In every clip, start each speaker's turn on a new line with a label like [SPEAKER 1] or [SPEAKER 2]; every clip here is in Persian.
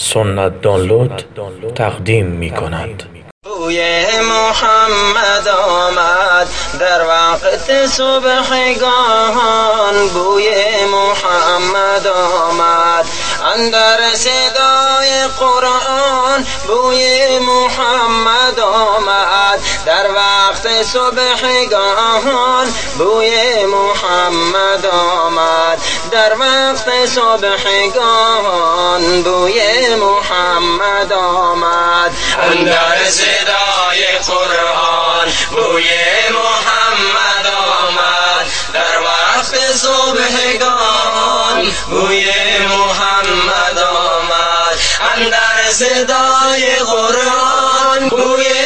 [SPEAKER 1] سنت دانلود تقدیم می کند
[SPEAKER 2] بوی محمد آمد در وقت صبحگاهان بوی محمد آمد اندر صدای قرآن. بوی محمد آمد در وقت صبحگاهان بوی محمد آمد در وقت صبحگاهان بوی محمد آمد. اندر صدای قرآن بوی محمد آمد. در وقت صبحگان بوی محمد آمد. اندر صدای قرآن بوی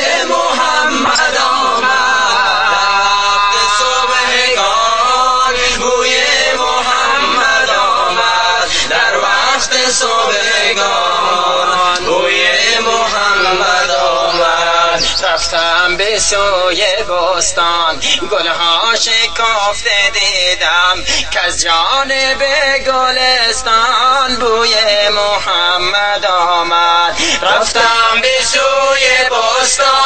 [SPEAKER 2] صبحگان بوی محمد آمد. رفتم به سوی بستان. گلها شکافته دیدم که از جانب گلستان بوی محمد آمد. رفتم به سوی بستان.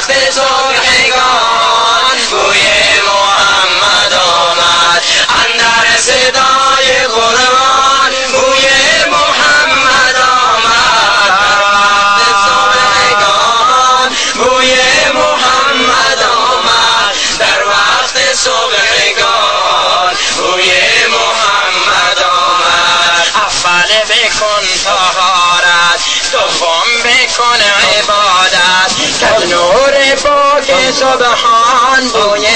[SPEAKER 2] وقت صبحگان بوی محمد آمد اندر صدای قرآن بوی محمد آمد وقت صبحگان بوی محمد آمد در وقت صبحگان بوی محمد آمد اول بکن طهارت دوم بکن سبحان بوی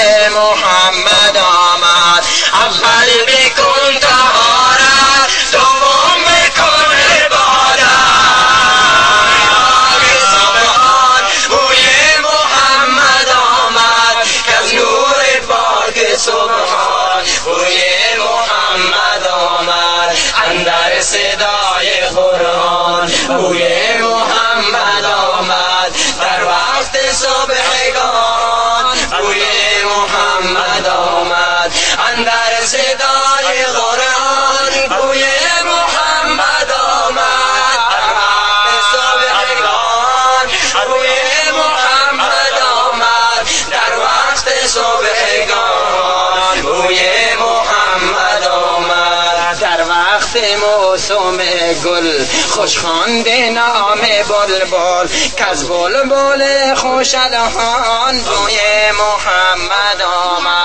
[SPEAKER 2] صدای قرآن بوی محمد آمد. وقت صبحگان بوی محمد آمد. در وقت صبحگان بوی محمد آمد. در وقت موسم گل خوش خوانده نام بلبل. که از بلبل خوش الهان بوی محمد آمد.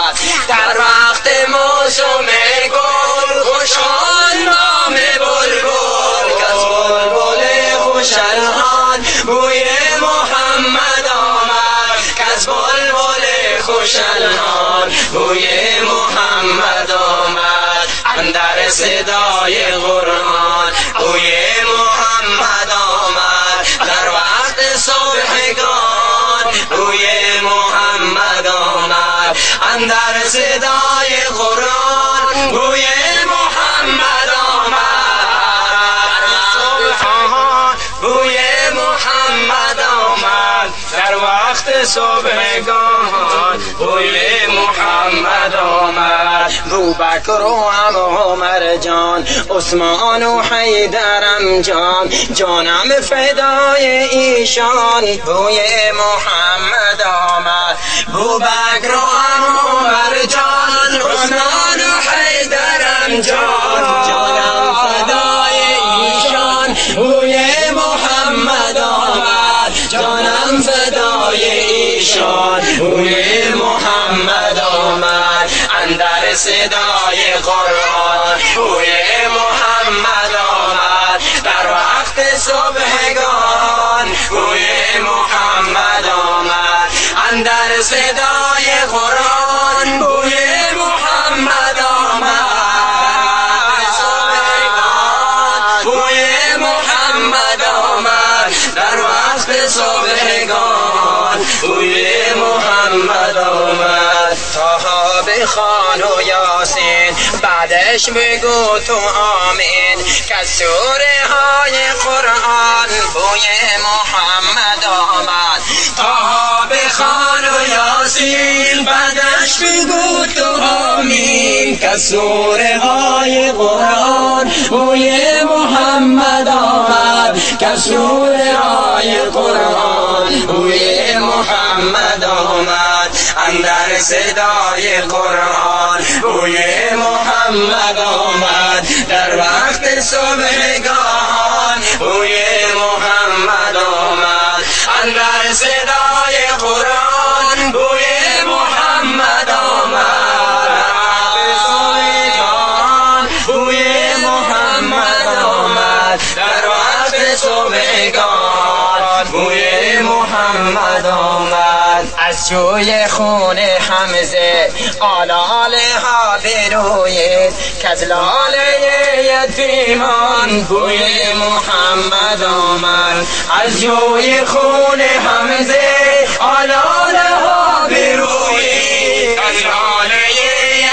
[SPEAKER 2] صدای قرآن. بوی محمد آمد در وقت صبحگان بوی محمد آمد اندر صدای قرآن. بوی وقت صبحگان بوی محمد آمد. بو بکر و عمر جان عثمان و حیدرم جان. جانم فدای ایشان بوی محمد آمد. بو بکر و عمر جان عثمان و حیدرم جان. ایشان بوی محمد آمد اندر صدای قرآن. بوی محمد آمد در وقت صبحگان بوی محمد آمد اندر صدای قرآن. بوی به بخوان و یاسین بعدش بگو تو آمین. که های قرآن بوی محمد آمد. تا بخوان و یاسین بعدش بگو تو آمین. که های قرآن بوی محمد آمد. که های قرآن بوی محمد آمد. اندر صدای قرآن بوی محمد آمد. در وقت صبحگان بوی محمد آمد. اندر صدای قرآن بوی محمد آمد. بوی محمد آمد در وقت صبحگان بوی محمد آمد. از جوی خون حمزه آلاله ها بروید که از لاله یتیمان بوی محمد آمد. از جوی خون حمزه آلاله ها بروید از لاله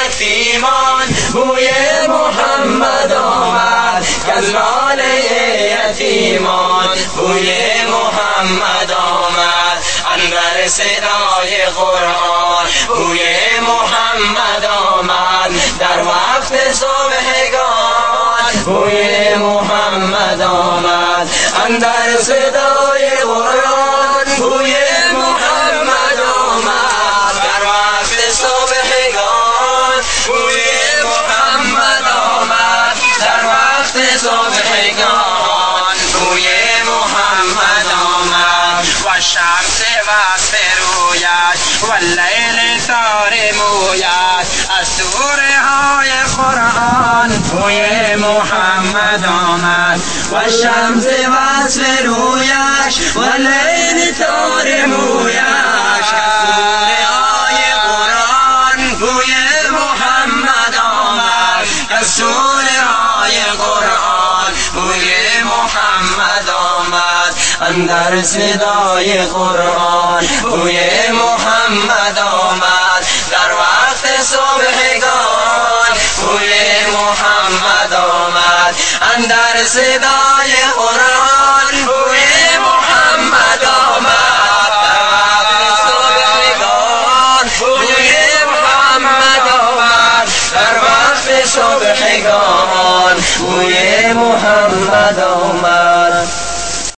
[SPEAKER 2] یتیمان بوی محمد آمد. که از لاله یتیمان بوی محمد آمد اندر صدای قرآن. بوی محمد آمد در وقت صبحگان بوی محمد آمد اندر صدای قرآن. لیل تار مویش از سوره های قرآن بوی محمد آمد. و شمس وصف رویش و اندر صدای قرآن بوی محمد آمد. در وقت صبحگان بوی محمد آمد. اندر صدای قرآن